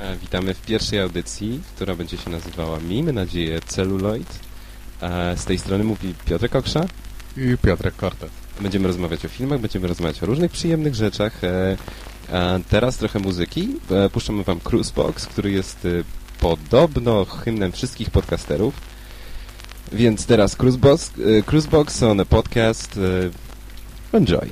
E, Witamy w pierwszej audycji, która będzie się nazywała, miejmy nadzieję, Celluloid. E, Z tej strony mówi Piotr Koksza. I Piotrek Kortet. Będziemy rozmawiać o filmach, będziemy rozmawiać o różnych przyjemnych rzeczach. E, Teraz trochę muzyki. Puszczamy wam Cruisebox, który jest podobno hymnem wszystkich podcasterów. Więc teraz Cruisebox, Cruisebox on a podcast. Enjoy.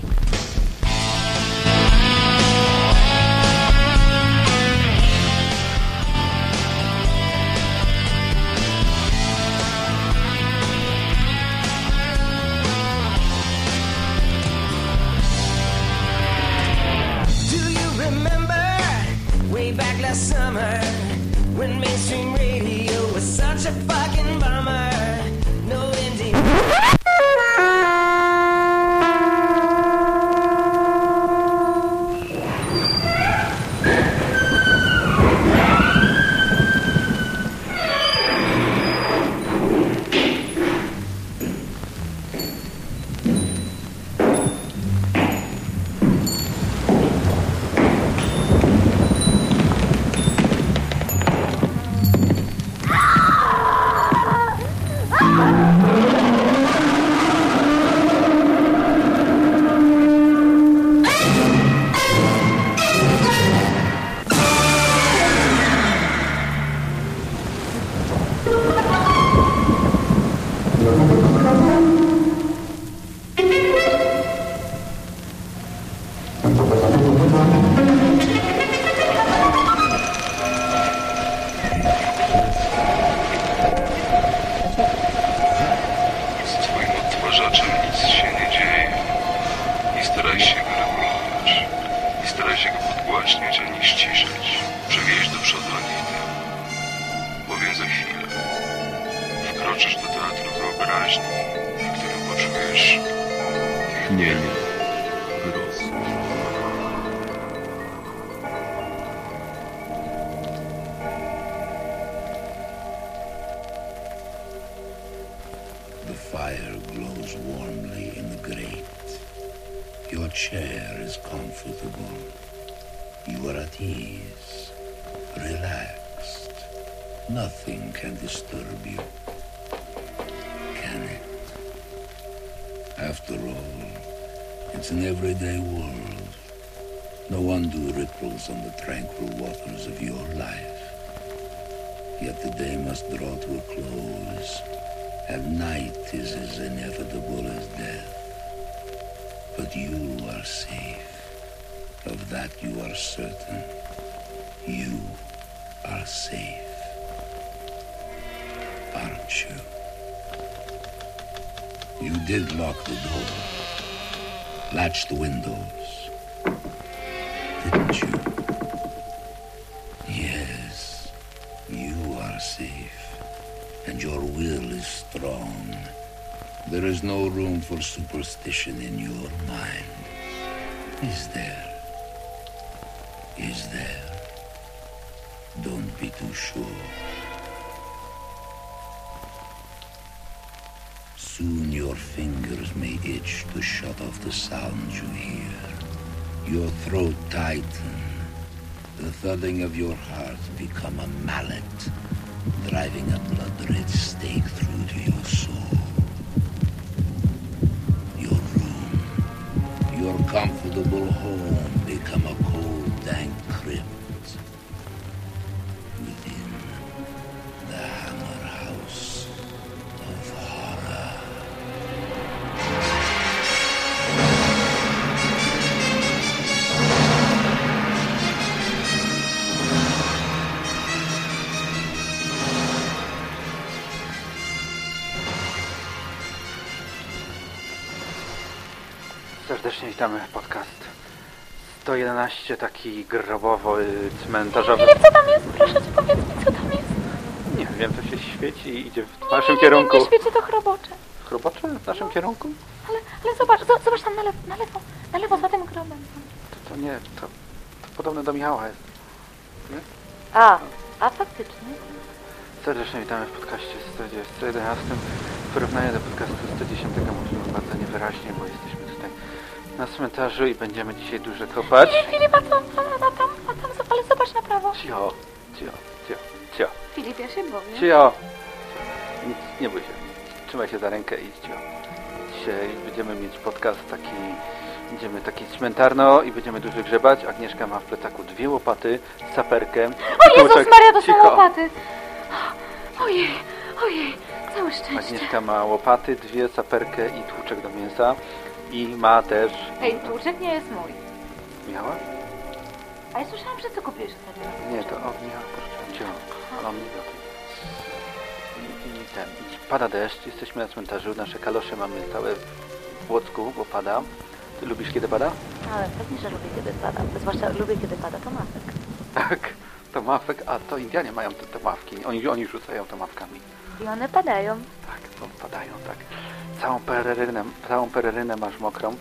Odtwarzaczem nic się nie dzieje. Nie staraj się go regulować. Nie staraj się go podgłaśniać ani ściszyć. Przewieź do przodu ani w tył. Bowiem za chwilę wkroczysz do teatru wyobraźni, w którym poczujesz tchnienie grozu. Nothing can disturb you. Can it? After all, it's an everyday world. No undue ripples on the tranquil waters of your life. Yet the day must draw to a close and night is as inevitable as death. But you are safe. Of that you are certain. You are safe. Aren't you? You did lock the door. Latch the windows. Didn't you? Yes. You are safe and your will is strong. There is no room for superstition in your mind. Is there? Is there? Don't be too sure. Soon your fingers may itch to shut off the sounds you hear. Your throat tighten. The thudding of your heart become a mallet driving a blood-red stake through to your soul. Your room, your comfortable home become a cold, dank witamy podcast 111, taki grobowo y, cmentarzowy. Filip, co tam jest? Proszę cię, powiedz mi, co tam jest. Nie wiem, to się świeci i idzie w Nie, naszym nie, kierunku. Nie, nie świeci to chrobocze. Chrobocze? W naszym kierunku? Ale, ale zobacz, zo- zobacz tam na lewo, na lewo, na lewo za tym grobem. To, to nie, to, to podobne do Michała jest. A, a faktycznie. Serdecznie witamy w podcaście 111. W porównaniu do podcastu 110 mówimy bardzo niewyraźnie, bo jesteśmy na cmentarzu i będziemy dzisiaj dużo kopać. Nie, Filip, a tam, a, a tam, a tam, ale zobacz na prawo. Cio, Cio, cio, cio. Filip, ja się boję. Cio! Nic, nie bój się. Trzymaj się za rękę i cio. Dzisiaj będziemy mieć podcast taki, będziemy taki cmentarno i będziemy dużo grzebać. Agnieszka ma w plecaku dwie łopaty, saperkę. O Jezus tłuczek. Maria, to są Cicho. łopaty. Ojej, ojej, całe szczęście. Agnieszka ma łopaty, dwie, saperkę i tłuczek do mięsa. I ma też... Ej, tłuczek nie jest mój. Miała? A ja słyszałam, że ty kupiłeś ostatnio. Nie, to o, miała, cię. Ale on nie wie o tym. I, I ten, i pada deszcz, jesteśmy na cmentarzu, nasze kalosze mamy całe w Płocku, bo pada. Ty lubisz kiedy pada? Ale pewnie, że lubię, kiedy pada. Zwłaszcza lubię, kiedy pada to masek. Tak, to mafek, a to Indianie mają te, te mawki. Oni, oni rzucają to mawkami. I one padają. Tak, to padają, tak. Całą pererynę, całą pererynę masz mokrą,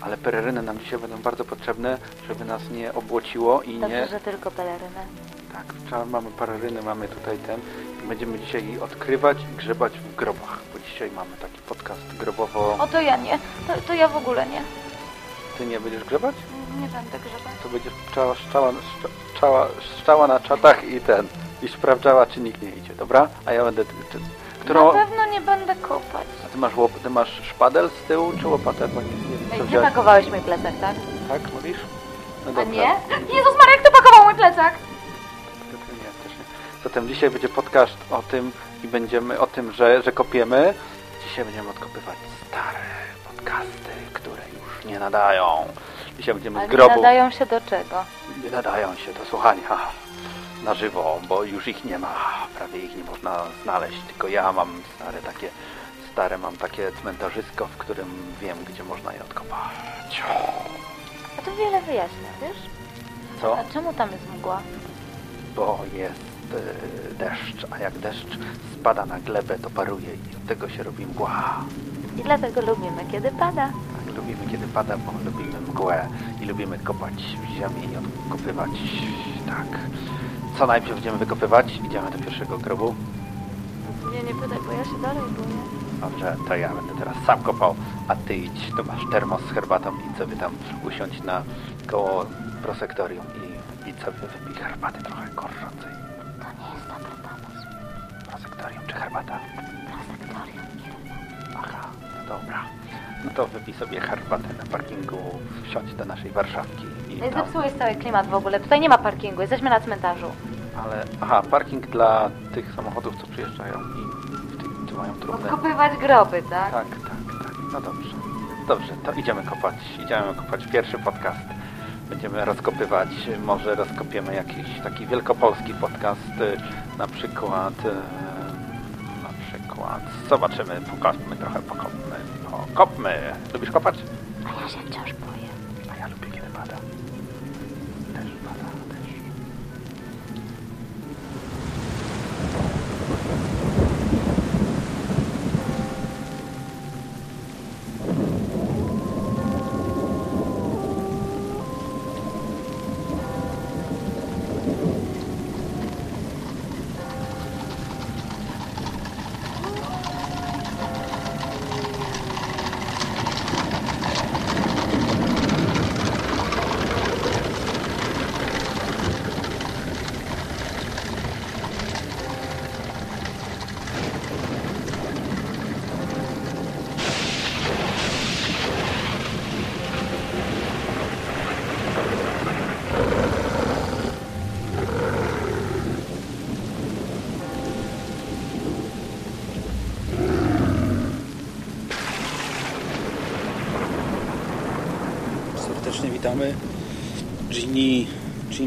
ale pereryny nam dzisiaj będą bardzo potrzebne, żeby nas nie obłociło i Dobrze, nie... że tylko pelerynę. Tak, mamy pereryny, mamy tutaj ten i będziemy dzisiaj odkrywać i grzebać w grobach, bo dzisiaj mamy taki podcast grobowo... O, to ja nie. To, to ja w ogóle nie. Ty nie będziesz grzebać? Nie będę grzebać. To będziesz szczała, szczała, szczała, szczała na czatach i ten, i sprawdzała, czy nikt nie idzie, dobra? A ja będę... Czy, którą... Na pewno nie będę kopać. A ty masz, łop, ty masz szpadel z tyłu, czy łopatę? Bo nie, nie wiem, co wziąłeś. pakowałeś mój plecak, tak? Tak, mówisz? No A dobra. nie? Jezus Maria, ty pakował mój plecak? To ty nie, też nie. Zatem dzisiaj będzie podcast o tym i będziemy o tym, że, że kopiemy. Dzisiaj będziemy odkopywać stare podcasty, które już nie nadają. Dzisiaj będziemy Ale z nie grobu. nadają się do czego? Nie nadają się do słuchania na żywo, bo już ich nie ma. Prawie ich nie można znaleźć. Tylko ja mam stare takie, stare mam takie cmentarzysko, w którym wiem, gdzie można je odkopać. A to wiele wyjaśnia, wiesz? Co? A czemu tam jest mgła? Bo jest e, deszcz, a jak deszcz spada na glebę, to paruje i od tego się robi mgła. I dlatego lubimy, kiedy pada. Tak, lubimy kiedy pada, bo lubimy mgłę i lubimy kopać w ziemi i odkopywać. Tak. Co najpierw będziemy wykopywać? Idziemy do pierwszego grobu. Nie, nie pytaj, bo ja się dalej boję. Dobrze, to ja będę teraz sam kopał, a ty idź, tu masz termos z herbatą i sobie tam usiądź na koło prosektorium i idź sobie wypij herbaty trochę gorącej. To nie jest dobry pomysł. Prosektorium czy herbata? Prosektorium, nie. Aha, no dobra. No to wypij sobie herbatę na parkingu, wsiądź do naszej Warszawki i tam... Zepsułeś cały klimat w ogóle. Tutaj nie ma parkingu, jesteśmy na cmentarzu. Ale, aha, parking dla tych samochodów, co przyjeżdżają i w tym, tu mają trudne. Odkopywać groby, tak? Tak, tak, tak. No dobrze. Dobrze, to idziemy kopać. Idziemy kopać pierwszy podcast. Będziemy rozkopywać, może rozkopiemy jakiś taki wielkopolski podcast, y, na przykład, y, na przykład, zobaczymy, pokopmy trochę, pokopmy, pokopmy. Lubisz kopać? A ja się wciąż boję. A ja lubię, kiedy pada.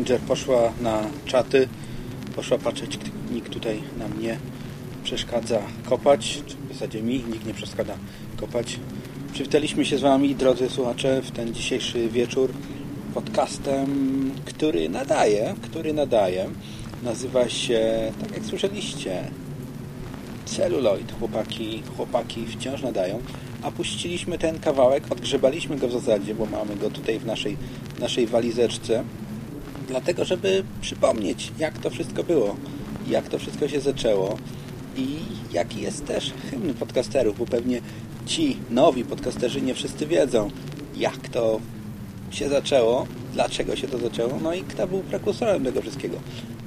Ginger poszła na czaty. Poszła patrzeć, nikt tutaj nam nie przeszkadza kopać. W zasadzie mi nikt nie przeszkadza kopać. Przywitaliśmy się z Wami, drodzy słuchacze, w ten dzisiejszy wieczór podcastem, który nadaje, który nadaje. Nazywa się, tak jak słyszeliście, Celluloid. Chłopaki, chłopaki wciąż nadają. A puściliśmy ten kawałek, odgrzebaliśmy go w zasadzie, bo mamy go tutaj w naszej, naszej walizeczce. Dlatego, żeby przypomnieć, jak to wszystko było, jak to wszystko się zaczęło i jaki jest też hymn podcasterów, bo pewnie ci nowi podcasterzy nie wszyscy wiedzą, jak to się zaczęło, dlaczego się to zaczęło, no i kto był prekursorem tego wszystkiego.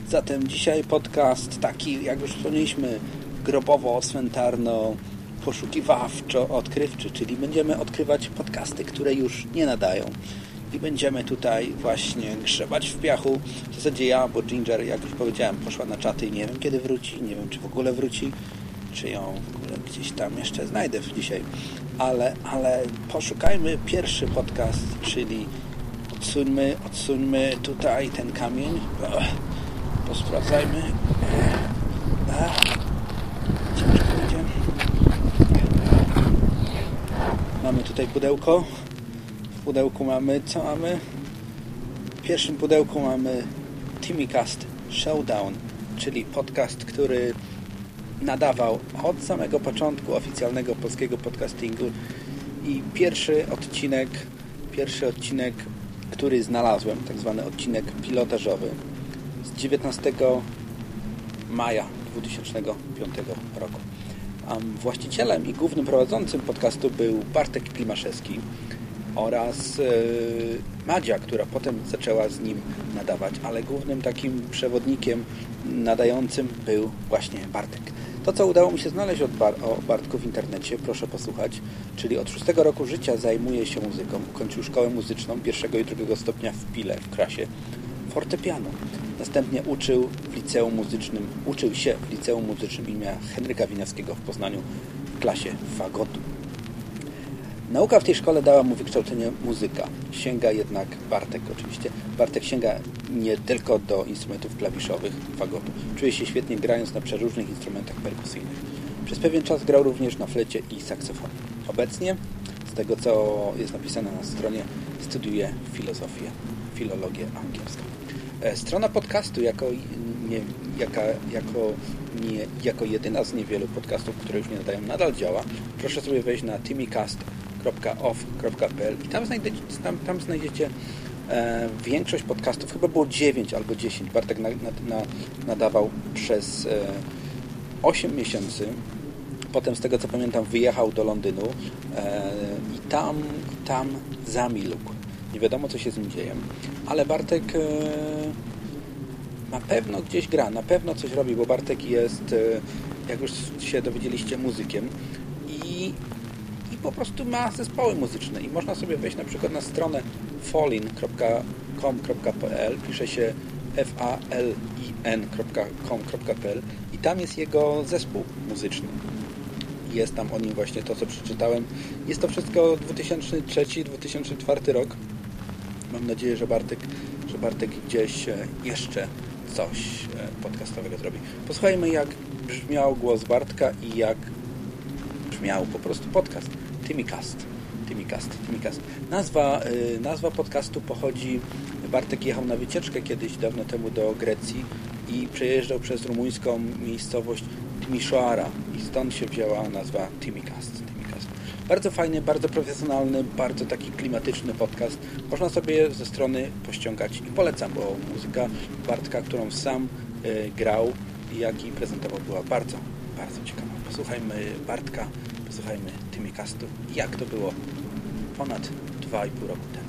Zatem dzisiaj podcast taki, jak już wspomnieliśmy, grobowo-cmentarno poszukiwawczo-odkrywczy, czyli będziemy odkrywać podcasty, które już nie nadają. I będziemy tutaj właśnie grzebać w piachu. W zasadzie ja, bo Ginger, jak już powiedziałem, poszła na czaty i nie wiem kiedy wróci, nie wiem czy w ogóle wróci, czy ją w ogóle gdzieś tam jeszcze znajdę dzisiaj. Ale, ale poszukajmy pierwszy podcast, czyli odsuńmy, odsuńmy tutaj ten kamień. Posprawdzajmy. Ciężko będzie. Mamy tutaj pudełko. Pudełku mamy, co mamy? W pierwszym pudełku mamy Timmycast Showdown, czyli podcast, który nadawał od samego początku oficjalnego polskiego podcastingu i pierwszy odcinek, pierwszy odcinek, który znalazłem, tak zwany odcinek pilotażowy z 19 maja 2005 roku. Właścicielem i głównym prowadzącym podcastu był Bartek Klimaszewski oraz yy, Madzia, która potem zaczęła z nim nadawać, ale głównym takim przewodnikiem nadającym był właśnie Bartek. To, co udało mi się znaleźć od Bar o Bartku w internecie, proszę posłuchać, czyli od szóstego roku życia zajmuje się muzyką. Ukończył szkołę muzyczną pierwszego i drugiego stopnia w Pile, w Krasie, fortepianu. Następnie uczył w liceum muzycznym, uczył się w liceum muzycznym imienia Henryka Winiawskiego w Poznaniu w klasie fagotu. Nauka w tej szkole dała mu wykształcenie muzyka. Sięga jednak Bartek oczywiście. Bartek sięga nie tylko do instrumentów klawiszowych fagotu. Czuje się świetnie grając na przeróżnych instrumentach perkusyjnych. Przez pewien czas grał również na flecie i saksofonie. Obecnie, z tego co jest napisane na stronie, studiuje filozofię, filologię angielską. E, Strona podcastu jako, nie, jaka, jako, nie, jako jedyna z niewielu podcastów, które już nie nadają, nadal działa. Proszę sobie wejść na timmycast.off.pl i tam znajdziecie, tam, tam znajdziecie e, większość podcastów, chyba było 9 albo 10. Bartek na, na, na, nadawał przez e, 8 miesięcy. Potem, z tego co pamiętam, wyjechał do Londynu e, i tam, tam zamilkł. Nie wiadomo, co się z nim dzieje. Ale Bartek e, na pewno gdzieś gra, na pewno coś robi, bo Bartek jest, e, jak już się dowiedzieliście, muzykiem i po prostu ma zespoły muzyczne i można sobie wejść na przykład na stronę fallin.com.pl pisze się falin.com.pl i tam jest jego zespół muzyczny. Jest tam o nim właśnie to, co przeczytałem. Jest to wszystko 2003-2004 rok. Mam nadzieję, że Bartek, że Bartek gdzieś e, jeszcze coś e, podcastowego zrobi. Posłuchajmy, jak brzmiał głos Bartka i jak brzmiał po prostu podcast. Timmycast. Timmycast. Timmycast. Nazwa, y, nazwa podcastu pochodzi... Bartek jechał na wycieczkę kiedyś, dawno temu do Grecji i przejeżdżał przez rumuńską miejscowość Timișoara i stąd się wzięła nazwa. Timmycast. Bardzo fajny, bardzo profesjonalny, bardzo taki klimatyczny podcast. Można sobie ze strony pościągać i polecam, bo muzyka Bartka, którą sam y, grał jak i prezentował była bardzo, bardzo ciekawa. Posłuchajmy Bartka, posłuchajmy Timmycastu. Jak to było ponad 2,5 roku temu.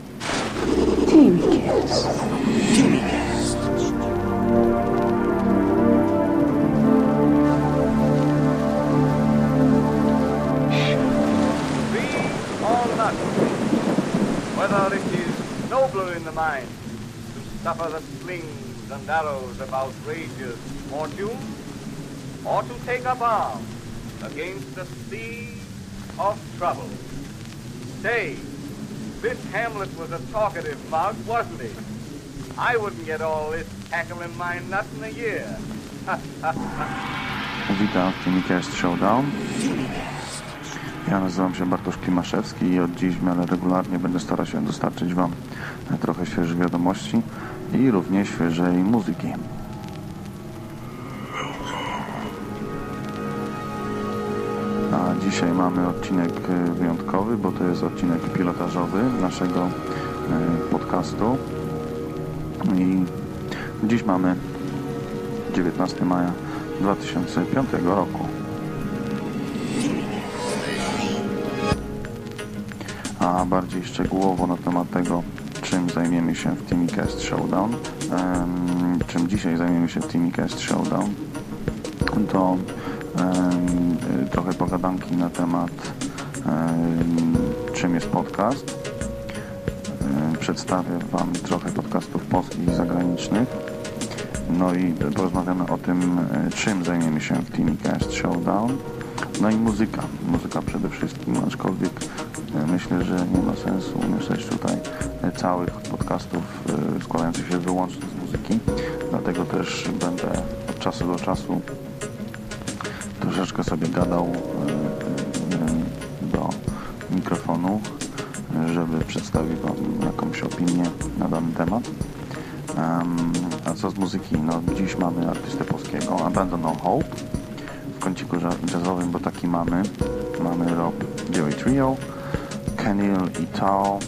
Be or not, whether it is nobler in the mind to suffer the slings and arrows of outrageous fortune, or to take up arms against a sea of trouble. Say, this Hamlet was a talkative mug, wasn't he? I wouldn't get all this tackle in my nuts in a year. Witam w Timmycast Showdown. Ja nazywam się Bartosz Klimaszewski i od dziś w regularnie będę starał się dostarczyć Wam trochę świeżych wiadomości i również świeżej muzyki. Dzisiaj mamy odcinek e, wyjątkowy, bo to jest odcinek pilotażowy naszego e, podcastu. I dziś mamy 19 maja 2005 roku. A bardziej szczegółowo na temat tego, czym zajmiemy się w Timmycast Showdown, czym dzisiaj zajmiemy się w Teamcast Showdown, to trochę pogadanki na temat em, czym jest podcast. Przedstawię Wam trochę podcastów polskich i zagranicznych. No i porozmawiamy o tym, e, czym zajmiemy się w Teamcast Showdown. No i muzyka. Muzyka przede wszystkim, aczkolwiek e, myślę, że nie ma sensu umieszczać tutaj e, całych podcastów składających się wyłącznie z muzyki. Dlatego też będę od czasu do czasu troszeczkę sobie gadał e, e, do mikrofonu, żeby przedstawić Wam jakąś opinię na dany temat. Em, a co z muzyki? No, dziś mamy artystę polskiego, Abandon No Hope. W kąciku jazz- jazzowym, bo taki mamy. Mamy Rob Joey Trio, Kenil i Tao.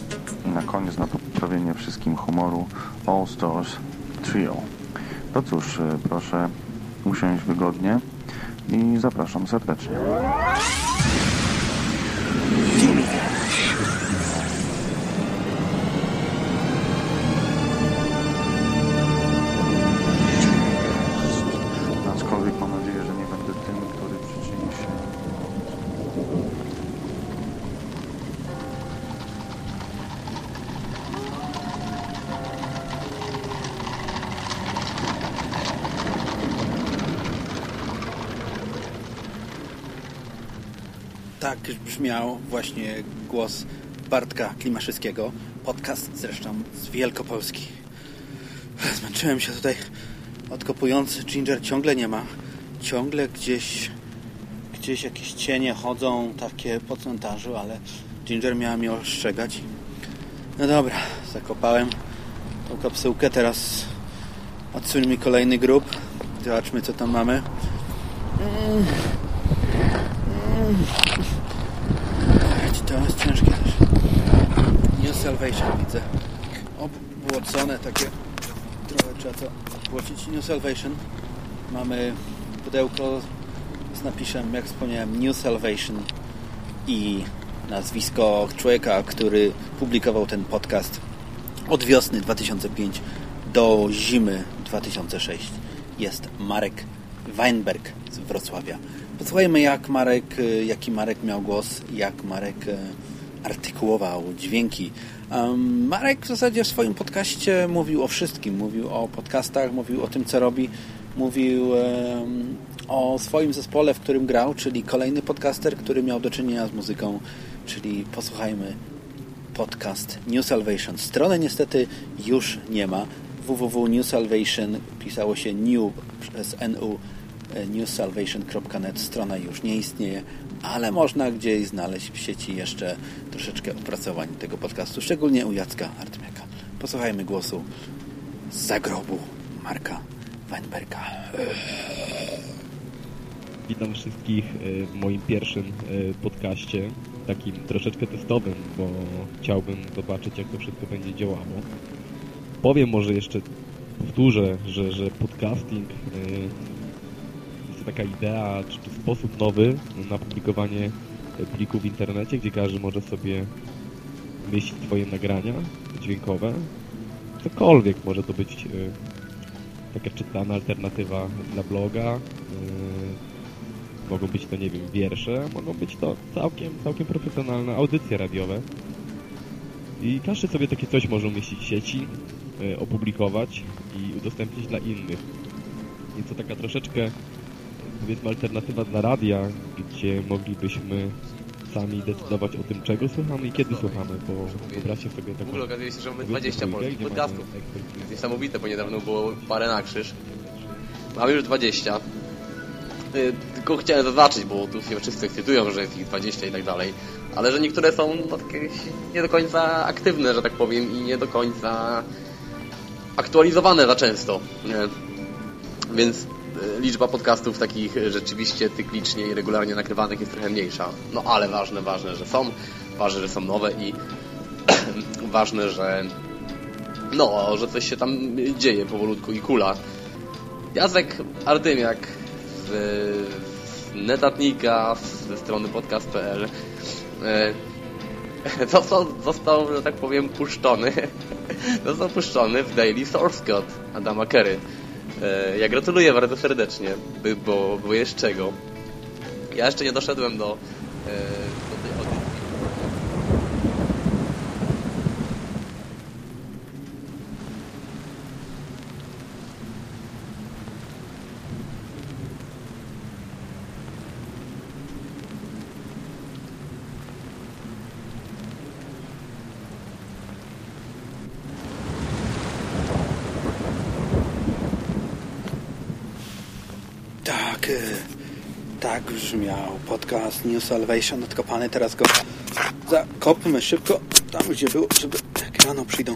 I na koniec na poprawienie wszystkim humoru All Stars Trio. To cóż, e, proszę usiąść wygodnie i zapraszam serdecznie. Brzmiał właśnie głos Bartka Klimaszewskiego. Podcast zresztą z Wielkopolski. Zmęczyłem się tutaj odkopujący. Ginger ciągle nie ma. Ciągle gdzieś gdzieś jakieś cienie chodzą takie po cmentarzu, ale Ginger miała mnie ostrzegać. No dobra, zakopałem tą kapsułkę. Teraz odsuń mi kolejny grób. Zobaczmy co tam mamy. Mm. Mm. To jest ciężkie też. New Salvation widzę. Obłocone takie. Trochę trzeba to obłocić. New Salvation. Mamy pudełko z napisem, jak wspomniałem, New Salvation i nazwisko człowieka, który publikował ten podcast od wiosny 2005 do zimy 2006. Jest Marek Weinberg z Wrocławia. Posłuchajmy, jak Marek, y, jaki Marek miał głos, jak Marek y, artykułował dźwięki. Marek w zasadzie w swoim podcaście mówił o wszystkim. Mówił o podcastach, mówił o tym, co robi. Mówił o swoim zespole, w którym grał, czyli kolejny podcaster, który miał do czynienia z muzyką. Czyli posłuchajmy podcast New Salvation. Strony niestety już nie ma. www.newsalvation pisało się new przez nu e, newsalvation.net. Strona już nie istnieje, ale można gdzieś znaleźć w sieci jeszcze troszeczkę opracowań tego podcastu, szczególnie u Jacka Artmiaka. Posłuchajmy głosu z zagrobu Marka Weinberga. Witam wszystkich w moim pierwszym e, podcaście, takim troszeczkę testowym, bo chciałbym zobaczyć, jak to wszystko będzie działało. Powiem może jeszcze, powtórzę, że, że podcasting e, taka idea, czy, czy sposób nowy na publikowanie plików w internecie, gdzie każdy może sobie mieścić swoje nagrania dźwiękowe. Cokolwiek może to być e, taka czytana alternatywa dla bloga. e, Mogą być to, nie wiem, wiersze, mogą być to całkiem, całkiem profesjonalne audycje radiowe. I każdy sobie takie coś może umieścić w sieci, e, opublikować i udostępnić dla innych. Więc to taka troszeczkę, powiedzmy, alternatywa dla radia, gdzie moglibyśmy sami decydować o tym, czego słuchamy i kiedy słuchamy, bo wyobraźcie sobie W taką... ogóle okazuje się, że mamy powiedzmy 20 dwójkę, polskich podcastów. jest niesamowite, bo niedawno było parę na krzyż. Mamy już 20. Y, Tylko chciałem zaznaczyć, bo tu się wszyscy ekscytują, że jest ich 20 i tak dalej, ale że niektóre są no, takie nie do końca aktywne, że tak powiem, i nie do końca aktualizowane za często. Więc liczba podcastów takich rzeczywiście cyklicznie i regularnie nagrywanych jest trochę mniejsza. No ale ważne, ważne, że są, ważne, że są nowe i ważne, że no, że coś się tam dzieje powolutku i kula. Jacek Artymiak z, z Netatnika, ze strony podcast.pl e, został, został, że tak powiem, puszczony. został puszczony w Daily Source Code Adama Kerry. E, Ja gratuluję bardzo serdecznie, bo było jeszcze czego. Ja jeszcze nie doszedłem do, e, do tej audycji. Tak, y, tak brzmiał podcast New Salvation odkopany. Teraz go zakopmy szybko tam, gdzie był, żeby jak rano przyjdą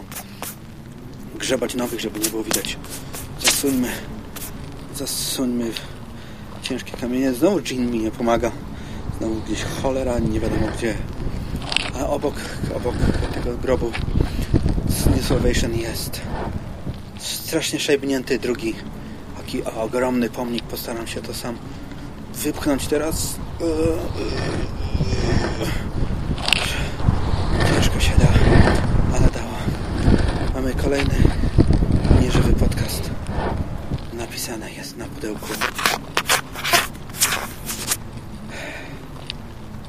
grzebać nowych, żeby nie było widać. Zasuńmy, zasuńmy ciężkie kamienie. Znowu Jean mi nie pomaga. Znowu gdzieś cholera, nie wiadomo gdzie. A obok, obok tego grobu New Salvation jest strasznie szajbnięty drugi taki ogromny pomnik. Postaram się to sam wypchnąć teraz. Ciężko się da, ale dało. Mamy kolejny nieżywy podcast. Napisane jest na pudełku.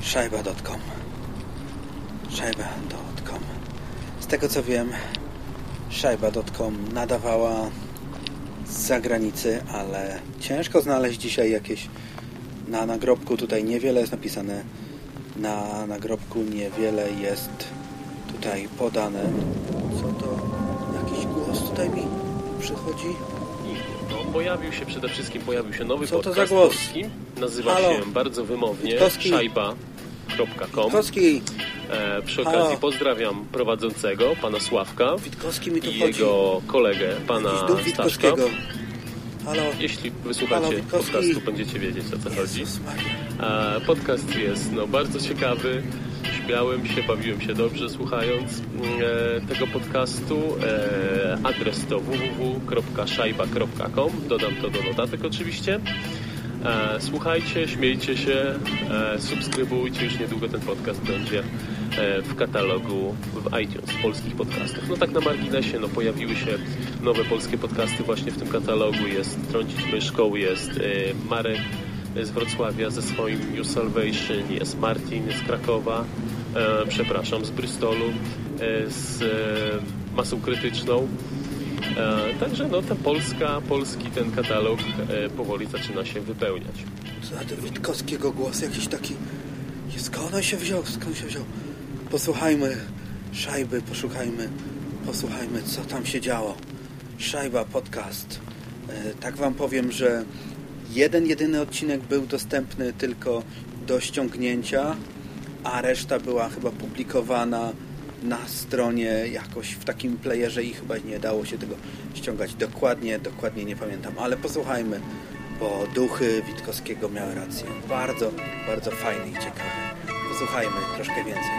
Szajba.com Szajba.com Z tego co wiem, Szajba.com nadawała z zagranicy, ale ciężko znaleźć dzisiaj jakieś na nagrobku tutaj niewiele jest napisane na nagrobku niewiele jest tutaj podane co to jakiś głos tutaj mi przychodzi No, pojawił się przede wszystkim pojawił się nowy Co to podcast za głos? polski. Nazywa Halo? się bardzo wymownie Witkowski. szajba.com. Witkowski. E, przy Halo? okazji pozdrawiam prowadzącego, pana Sławka Witkowski mi tu i chodzi jego kolegę, pana Jakiś duch Staszka. Witkowskiego Halo? Jeśli Halo, wysłuchacie Witkowski. podcastu, będziecie wiedzieć o co chodzi. E, podcast jest no, bardzo ciekawy. Śmiałem się, bawiłem się dobrze słuchając e, tego podcastu. E, adres to www.szajba.com. Dodam to do notatek oczywiście. E, słuchajcie, śmiejcie się, e, subskrybujcie. Już niedługo ten podcast będzie w katalogu w iTunes polskich podcastów. No tak na marginesie, no pojawiły się nowe polskie podcasty właśnie w tym katalogu. Jest Trącić Myszką, jest e, Marek z Wrocławia ze swoim New Salvation, jest Martin z Krakowa, e, przepraszam, z Bristolu, e, z e, masą krytyczną. E, także no ta Polska, polski ten katalog e, powoli zaczyna się wypełniać. Za ten Witkowskiego głos jakiś taki skąd on się wziął, skąd się wziął posłuchajmy szajby, poszukajmy posłuchajmy co tam się działo Szajba Podcast e, tak wam powiem, że jeden jedyny odcinek był dostępny tylko do ściągnięcia a reszta była chyba publikowana na stronie jakoś w takim playerze i chyba nie dało się tego ściągać dokładnie, dokładnie nie pamiętam, ale posłuchajmy, bo duchy Witkowskiego miały rację. Bardzo, bardzo fajny i ciekawy. Posłuchajmy troszkę więcej.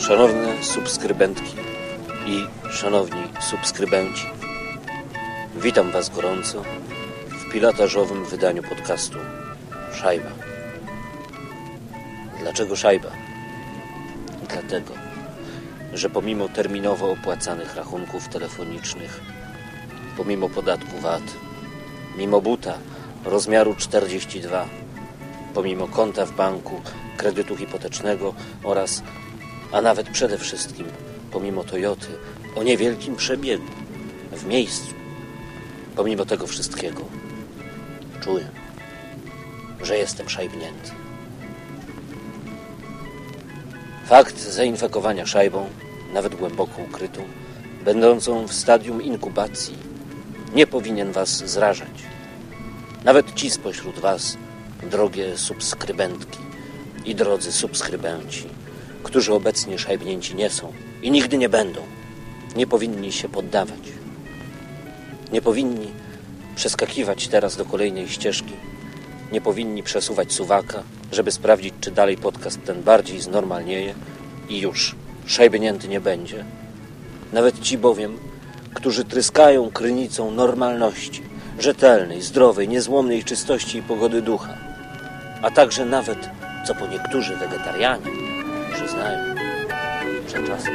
Szanowne subskrybentki i szanowni subskrybenci, witam Was gorąco w pilotażowym wydaniu podcastu Szajba. Dlaczego Szajba? Dlatego, że pomimo terminowo opłacanych rachunków telefonicznych, pomimo podatku VAT, mimo buta rozmiaru 42, pomimo konta w banku, kredytu hipotecznego oraz a nawet przede wszystkim, pomimo Toyoty, o niewielkim przebiegu, w miejscu, pomimo tego wszystkiego, czuję, że jestem szajbnięty. Fakt zainfekowania szajbą, nawet głęboko ukrytą, będącą w stadium inkubacji, nie powinien Was zrażać. Nawet ci spośród Was, drogie subskrybentki i drodzy subskrybenci, którzy obecnie szajbnięci nie są i nigdy nie będą, nie powinni się poddawać. Nie powinni przeskakiwać teraz do kolejnej ścieżki. Nie powinni przesuwać suwaka, żeby sprawdzić, czy dalej podcast ten bardziej znormalnieje i już szajbnięty nie będzie. Nawet ci bowiem, którzy tryskają krynicą normalności, rzetelnej, zdrowej, niezłomnej czystości i pogody ducha, a także nawet, co po niektórzy wegetarianie przyznają, że czasem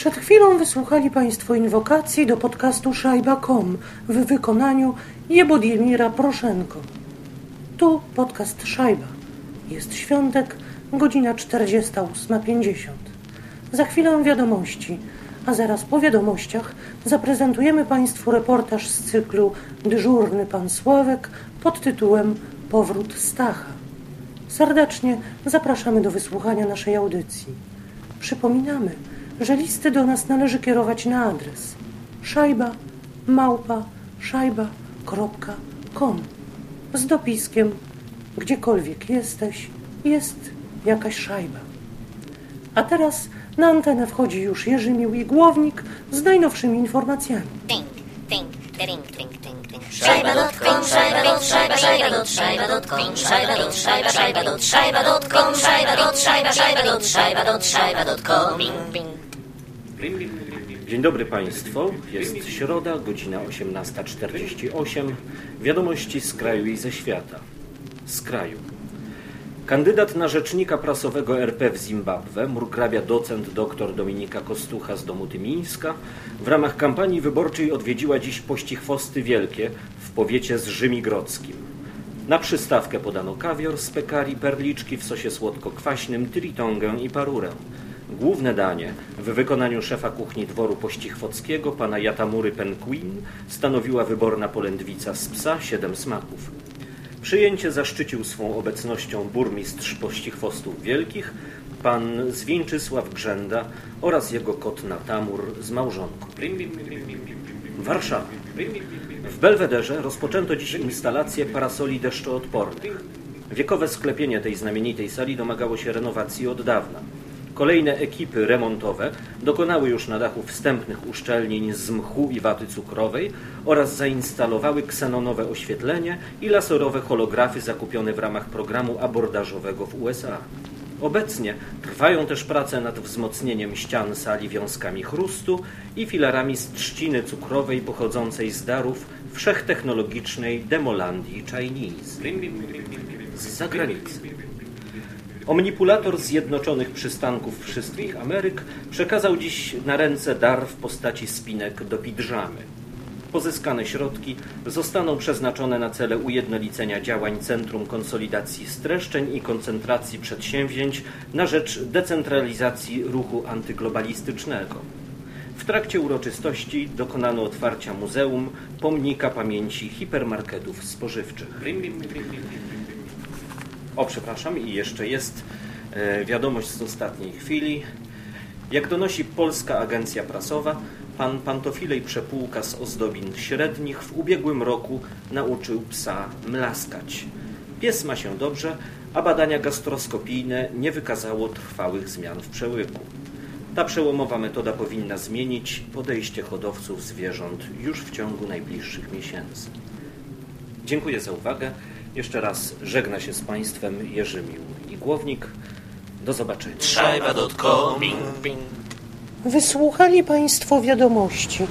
Przed chwilą wysłuchali Państwo inwokacji do podcastu Szajba.com w wykonaniu Jebodimira Proszenko. Tu podcast Szajba. Jest świątek, godzina 48.50. Za chwilę wiadomości, a zaraz po wiadomościach zaprezentujemy Państwu reportaż z cyklu Dyżurny Pan Sławek pod tytułem Powrót Stacha. Serdecznie zapraszamy do wysłuchania naszej audycji. Przypominamy, że listy do nas należy kierować na adres szajba małpa szajba.com z dopiskiem gdziekolwiek jesteś, jest jakaś szajba. A teraz na antenę wchodzi już Jerzy Mił i Głownik z najnowszymi informacjami. Szajba.com, szajba, szajba, szajba.com, szajba, szajba, szajba, szajba.com, szajba, szajba, szajba, szajba, szajba.com. Dzień dobry Państwu. Jest środa, godzina 18.48. Wiadomości z kraju i ze świata. Z kraju. Kandydat na rzecznika prasowego RP w Zimbabwe, murgrabia docent dr Dominika Kostucha z domu Tymińska, w ramach kampanii wyborczej odwiedziła dziś Pościchwosty Wielkie w powiecie z Rzymigrodzkim. Na przystawkę podano kawior z pekari, perliczki w sosie słodko-kwaśnym, tritongę i parurę. Główne danie w wykonaniu szefa kuchni dworu pościchwockiego, pana Jatamury Penquin, stanowiła wyborna polędwica z psa siedem smaków. Przyjęcie zaszczycił swą obecnością burmistrz Pościchwostów Wielkich, pan Zwieńczysław Grzenda oraz jego kot Natamur z małżonką. Warszawa. W Belwederze rozpoczęto dziś instalację parasoli deszczoodpornych. Wiekowe sklepienie tej znamienitej sali domagało się renowacji od dawna. Kolejne ekipy remontowe dokonały już na dachu wstępnych uszczelnień z mchu i waty cukrowej oraz zainstalowały ksenonowe oświetlenie i laserowe holografy zakupione w ramach programu abordażowego w USA. Obecnie trwają też prace nad wzmocnieniem ścian sali wiązkami chrustu i filarami z trzciny cukrowej pochodzącej z darów wszechtechnologicznej Demolandii Chinese. Z zagranicy. Omnipulator Zjednoczonych Przystanków Wszystkich Ameryk przekazał dziś na ręce dar w postaci spinek do pidżamy. Pozyskane środki zostaną przeznaczone na cele ujednolicenia działań Centrum Konsolidacji Streszczeń i Koncentracji Przedsięwzięć na rzecz decentralizacji ruchu antyglobalistycznego. W trakcie uroczystości dokonano otwarcia muzeum pomnika pamięci hipermarketów spożywczych. O, przepraszam, i jeszcze jest e, wiadomość z ostatniej chwili. Jak donosi Polska Agencja Prasowa, pan Pantofilej Przepółka z ozdobin średnich w ubiegłym roku nauczył psa mlaskać. Pies ma się dobrze, a badania gastroskopijne nie wykazało trwałych zmian w przełyku. Ta przełomowa metoda powinna zmienić podejście hodowców zwierząt już w ciągu najbliższych miesięcy. Dziękuję za uwagę. Jeszcze raz żegna się z Państwem Jerzy Mił i Głownik. Do zobaczenia. Wysłuchali Państwo wiadomości.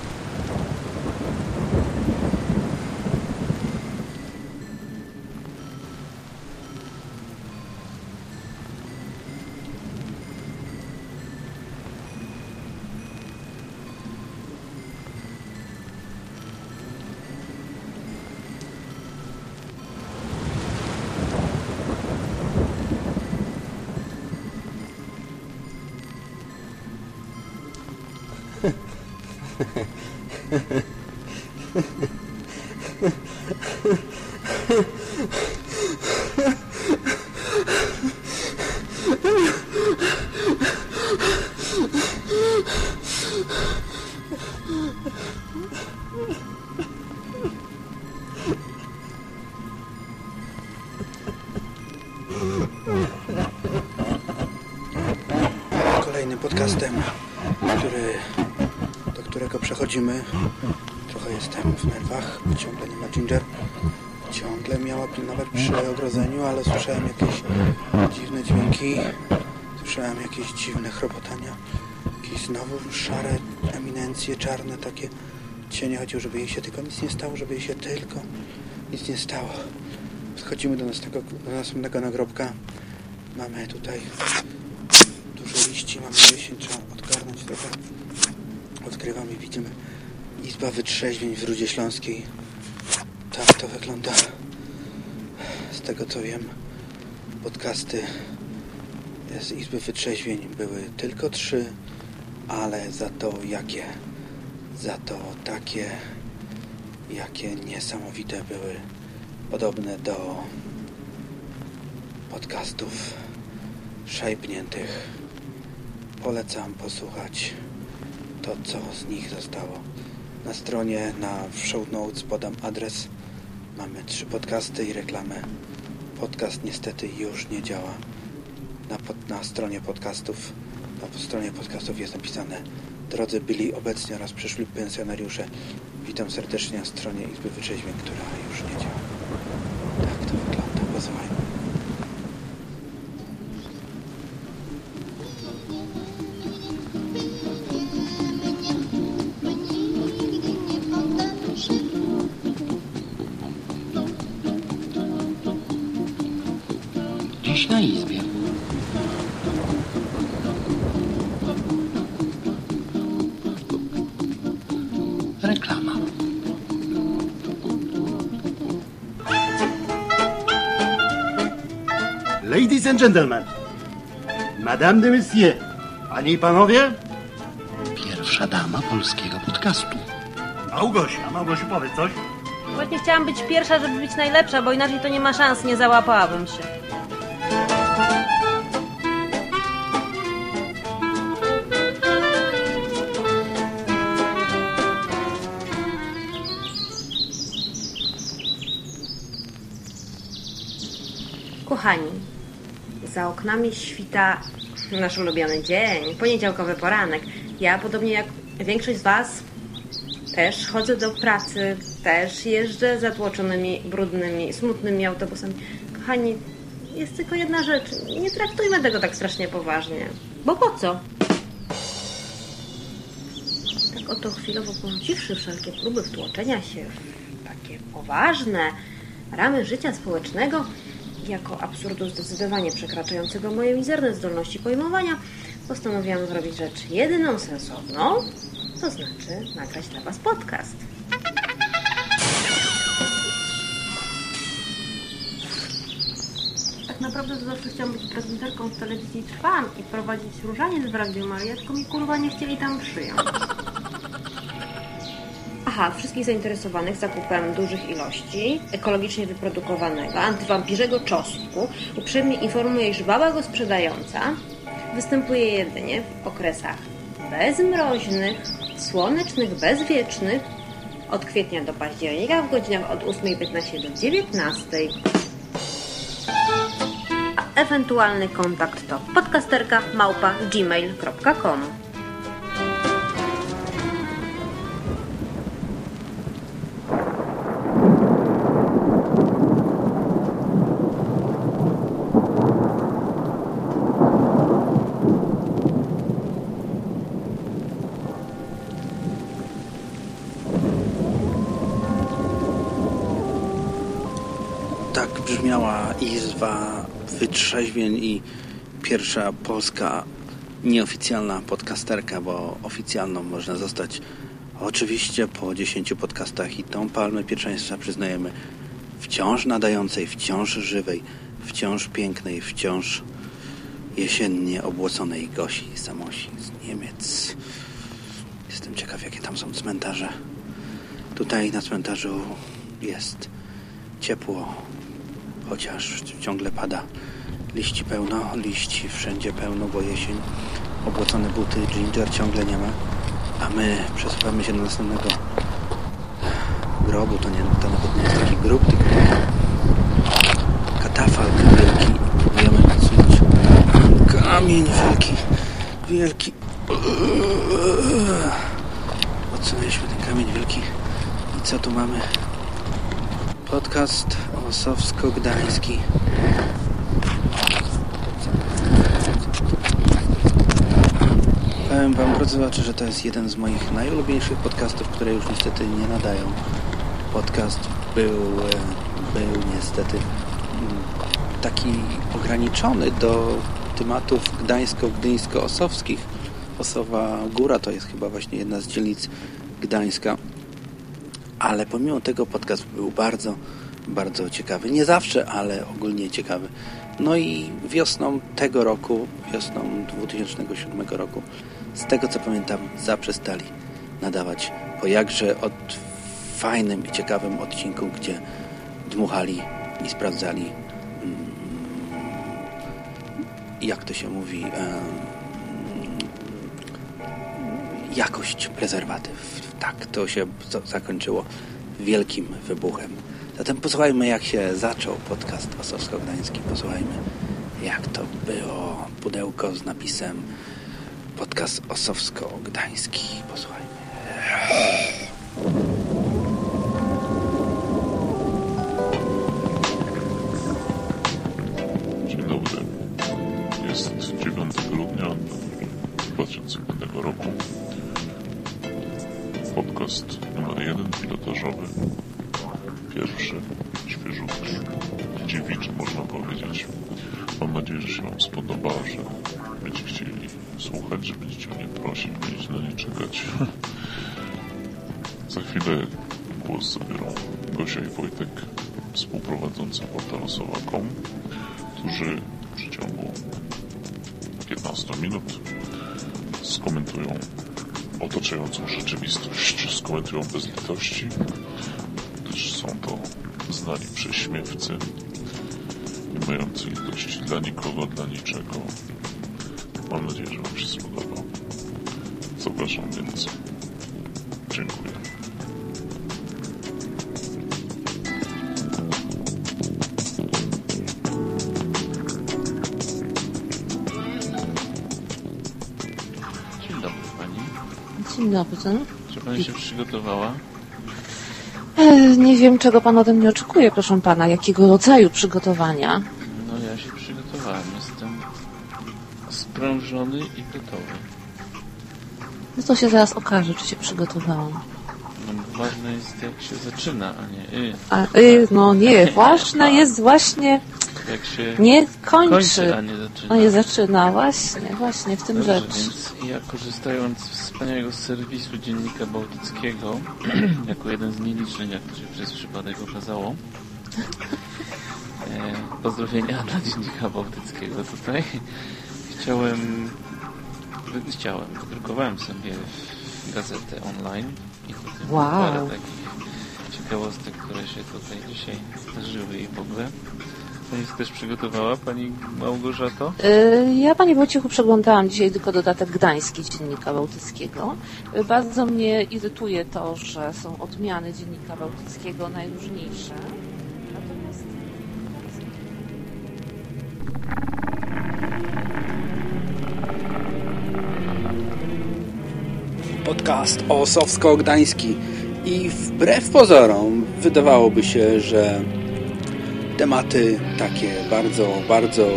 Trochę jestem w nerwach, ciągle nie ma Ginger. ciągle miała pilnować przy ogrodzeniu, ale słyszałem jakieś dziwne dźwięki. Słyszałem jakieś dziwne chrobotania. Jakieś znowu szare eminencje, czarne takie cienie. Chodziło, żeby jej się tylko nic nie stało, żeby jej się tylko nic nie stało. Podchodzimy do następnego, do następnego nagrobka. Mamy tutaj dużo liści, mamy jesień, trzeba odgarnąć trochę. Odkrywamy, widzimy Izba Wytrzeźwień w Rudzie Śląskiej. Tak to wygląda. Z tego co wiem, podcasty z Izby Wytrzeźwień były tylko trzy, ale za to jakie, za to takie, jakie niesamowite były podobne do podcastów szajbniętych. Polecam posłuchać to, co z nich zostało. Na stronie, na show notes podam adres. Mamy trzy podcasty i reklamę. Podcast niestety już nie działa. Na, pod, na stronie podcastów na stronie podcastów jest napisane Drodzy byli obecni oraz przyszli pensjonariusze. Witam serdecznie na stronie Izby Wyczeźwień, która już nie działa. Gentlemen, Madame de Messieurs, Panie i Panowie, Pierwsza dama polskiego podcastu. Małgosia, Małgosiu powiedz coś. Właśnie chciałam być pierwsza, żeby być najlepsza, bo inaczej to nie ma szans, nie załapałabym się. Kochani, za oknami świta nasz ulubiony dzień, poniedziałkowy poranek. Ja, podobnie jak większość z Was, też chodzę do pracy, też jeżdżę zatłoczonymi, brudnymi, smutnymi autobusami. Kochani, jest tylko jedna rzecz. Nie traktujmy tego tak strasznie poważnie. Bo po co? Tak oto chwilowo porzuciwszy wszelkie próby wtłoczenia się w takie poważne ramy życia społecznego, jako absurdu zdecydowanie przekraczającego moje mizerne zdolności pojmowania, postanowiłam zrobić rzecz jedyną sensowną, to znaczy nagrać dla Was podcast. Tak naprawdę to zawsze chciałam być prezenterką w telewizji Trwam i prowadzić różaniec w Radiu Maria, tylko mi kurwa nie chcieli tam przyjąć. Wszystkich zainteresowanych zakupem dużych ilości ekologicznie wyprodukowanego antywampirzego czosnku. Uprzejmie informuję, iż baba go sprzedająca występuje jedynie w okresach bezmroźnych, słonecznych, bezwiecznych od kwietnia do października w godzinach od 8.15 do 19.00 a ewentualny kontakt to podcasterka małpa gmail.com Tak brzmiała Izba Wytrzeźwień i pierwsza polska nieoficjalna podcasterka, bo oficjalną można zostać oczywiście po 10 podcastach i tą palmę pierwszeństwa przyznajemy wciąż nadającej, wciąż żywej, wciąż pięknej, wciąż jesiennie obłoconej Gosi Samosi z Niemiec. Jestem ciekaw, jakie tam są cmentarze. Tutaj na cmentarzu jest ciepło, chociaż ciągle pada. Liści pełno, liści wszędzie pełno, bo jesień. Obłocone buty, ginger ciągle nie ma. A my przesuwamy się do następnego grobu. To, nie, to nawet nie jest taki grób, tylko katafalk wielki. Próbujemy odsunąć kamień wielki, wielki. Odsunęliśmy ten kamień wielki. I co tu mamy? Podcast Osowsko-Gdański. Powiem wam, drodzy słuchacze, że to jest jeden z moich najulubieńszych podcastów, które już niestety nie nadają. Podcast był, e, był niestety mm, taki ograniczony do tematów gdańsko-gdyńsko-osowskich. Osowa Góra to jest chyba właśnie jedna z dzielnic Gdańska. Ale pomimo tego podcast był bardzo, bardzo ciekawy. Nie zawsze, ale ogólnie ciekawy. No i wiosną tego roku, wiosną 2007 roku, z tego co pamiętam, zaprzestali nadawać po jakże od fajnym i ciekawym odcinku, gdzie dmuchali i sprawdzali mm, jak to się mówi jakość prezerwatyw. Tak, to się za- zakończyło wielkim wybuchem. Zatem posłuchajmy, jak się zaczął podcast Osowsko-Gdański. Posłuchajmy, jak to było. Pudełko z napisem podcast Osowsko-Gdański. Posłuchajmy. Czy pani się przygotowała? E, nie wiem, czego pan ode mnie oczekuje, proszę pana. Jakiego rodzaju przygotowania? No ja się przygotowałem. Jestem sprężony i gotowy. No to się zaraz okaże, czy się przygotowałam. No ważne jest jak się zaczyna, a nie y. A, y, no nie, ważne jest właśnie Jak się nie kończy, kończy, a nie zaczyna. a nie zaczyna. Właśnie, właśnie w tym Dobrze, rzecz. więc ja korzystając z wspaniałego serwisu Dziennika Bałtyckiego, jako jeden z nielicznych, jak to się przez przypadek okazało, e, pozdrowienia dla Dziennika Bałtyckiego tutaj, chciałem, chciałem, wydrukowałem sobie gazetę online i Wow. parę takich ciekawostek, które się tutaj dzisiaj zdarzyły i w ogóle. Pani też przygotowała, Pani Małgorzato? Y, Ja, Panie Wojciechu, przeglądałam dzisiaj tylko dodatek gdański Dziennika Bałtyckiego. Y, Bardzo mnie irytuje to, że są odmiany Dziennika Bałtyckiego najróżniejsze. Natomiast podcast Osowsko-Gdański. I wbrew pozorom wydawałoby się, że tematy takie bardzo, bardzo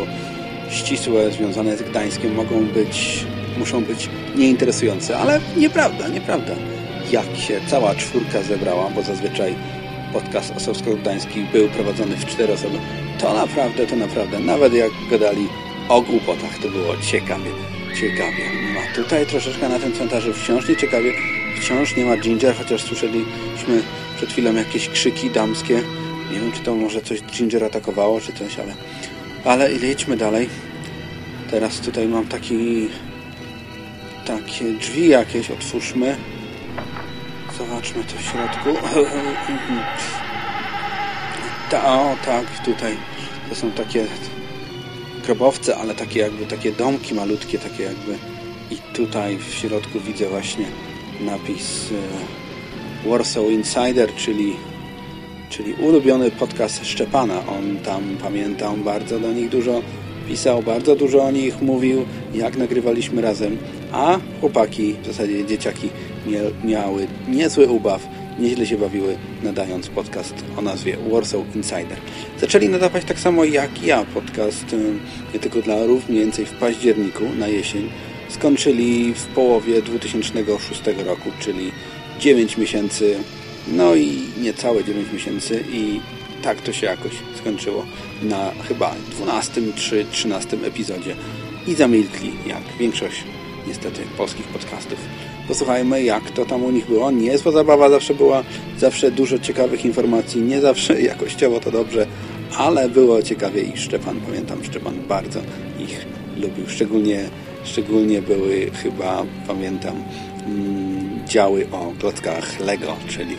ścisłe, związane z Gdańskiem mogą być, muszą być nieinteresujące, ale nieprawda, nieprawda. Jak się cała czwórka zebrała, bo zazwyczaj podcast Osowsko-Gdański był prowadzony w cztery osoby, to naprawdę, to naprawdę, nawet jak gadali o głupotach, to było ciekawie, ciekawie. No tutaj troszeczkę na tym cmentarzu wciąż nie ciekawie, wciąż nie ma Ginger, chociaż słyszeliśmy przed chwilą jakieś krzyki damskie. Nie wiem, czy to może coś Ginger atakowało, czy coś, ale... Ale jedźmy dalej. Teraz tutaj mam taki... Takie drzwi jakieś, otwórzmy. Zobaczmy to w środku. Ta, o, tak, tutaj to są takie grobowce, ale takie jakby takie domki malutkie, takie jakby i tutaj w środku widzę właśnie napis e, Warsaw Insider, czyli czyli ulubiony podcast Szczepana. On tam, pamiętam, bardzo do nich dużo pisał, bardzo dużo o nich mówił, jak nagrywaliśmy razem, a chłopaki, w zasadzie dzieciaki miały niezły ubaw nieźle się bawiły nadając podcast o nazwie Warsaw Insider. Zaczęli nadawać tak samo jak ja podcast, y, nie tylko dla rów, mniej więcej w październiku na jesień. Skończyli w połowie 2006 roku, czyli 9 miesięcy, no i niecałe 9 miesięcy i tak to się jakoś skończyło na chyba 12 czy 13 epizodzie i zamilkli, jak większość niestety polskich podcastów. Posłuchajmy, jak to tam u nich było. Niezła zabawa zawsze była, zawsze dużo ciekawych informacji, nie zawsze jakościowo to dobrze, ale było ciekawie i Szczepan, pamiętam, Szczepan bardzo ich lubił. Szczególnie, szczególnie były chyba, pamiętam, mm, działy o klockach Lego, czyli,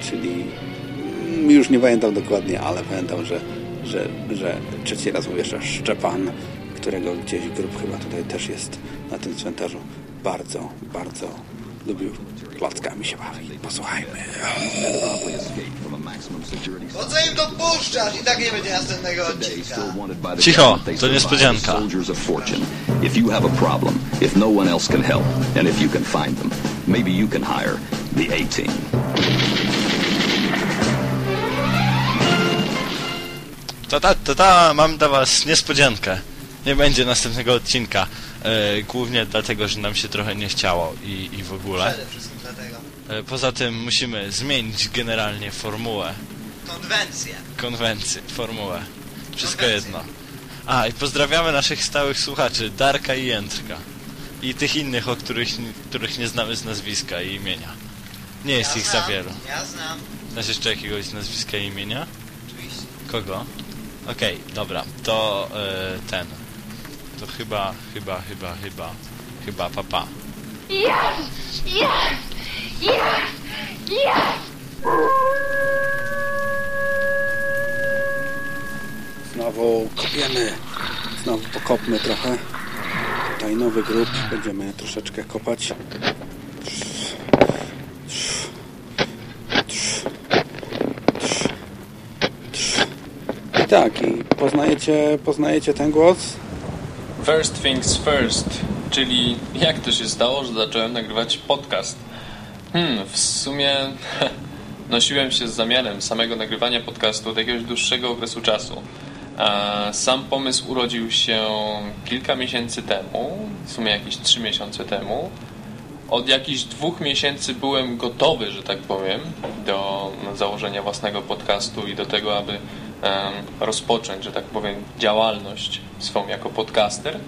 czyli mm, już nie pamiętam dokładnie, ale pamiętam, że, że, że trzeci raz mówię, że Szczepan, którego gdzieś grup chyba tutaj też jest na tym cmentarzu, bardzo, bardzo lubił klockami się bawić. Posłuchajmy. Po co im to puszczasz? I tak nie będzie następnego odcinka. Cicho, to niespodzianka. If you have a problem, if no one else can help, and if you can find them, maybe you can hire the A-Team. To ta, to ta, mam dla was niespodziankę. Nie będzie następnego odcinka. E, głównie dlatego, że nam się trochę nie chciało i, i w ogóle. Przede wszystkim dlatego. E, poza tym musimy zmienić generalnie formułę. Konwencję. Konwencję, formułę. Wszystko jedno. A, i pozdrawiamy naszych stałych słuchaczy, Darka i Jędrka. I tych innych, o których, których nie znamy z nazwiska i imienia. Nie jest Ja ich znam, za wielu. Ja znam. Znasz jeszcze jakiegoś z nazwiska i imienia? Oczywiście. Kogo? Okej, dobra, to e, ten. To chyba, chyba, chyba, chyba, chyba papa. Yes! Yes! Yes! Yes! Znowu kopiemy. Znowu pokopmy trochę. Tutaj nowy grób. Będziemy troszeczkę kopać. I tak, i poznajecie, poznajecie ten głos? First things first, czyli jak to się stało, że zacząłem nagrywać podcast? Hmm, w sumie nosiłem się z zamiarem samego nagrywania podcastu od jakiegoś dłuższego okresu czasu. Sam pomysł urodził się kilka miesięcy temu, w sumie jakieś trzy miesiące temu. Od jakichś dwóch miesięcy byłem gotowy, że tak powiem, do założenia własnego podcastu i do tego, aby rozpocząć, że tak powiem, działalność swą jako podcaster.